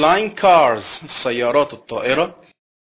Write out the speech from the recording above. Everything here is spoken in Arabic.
flying cars السيارات الطائرة.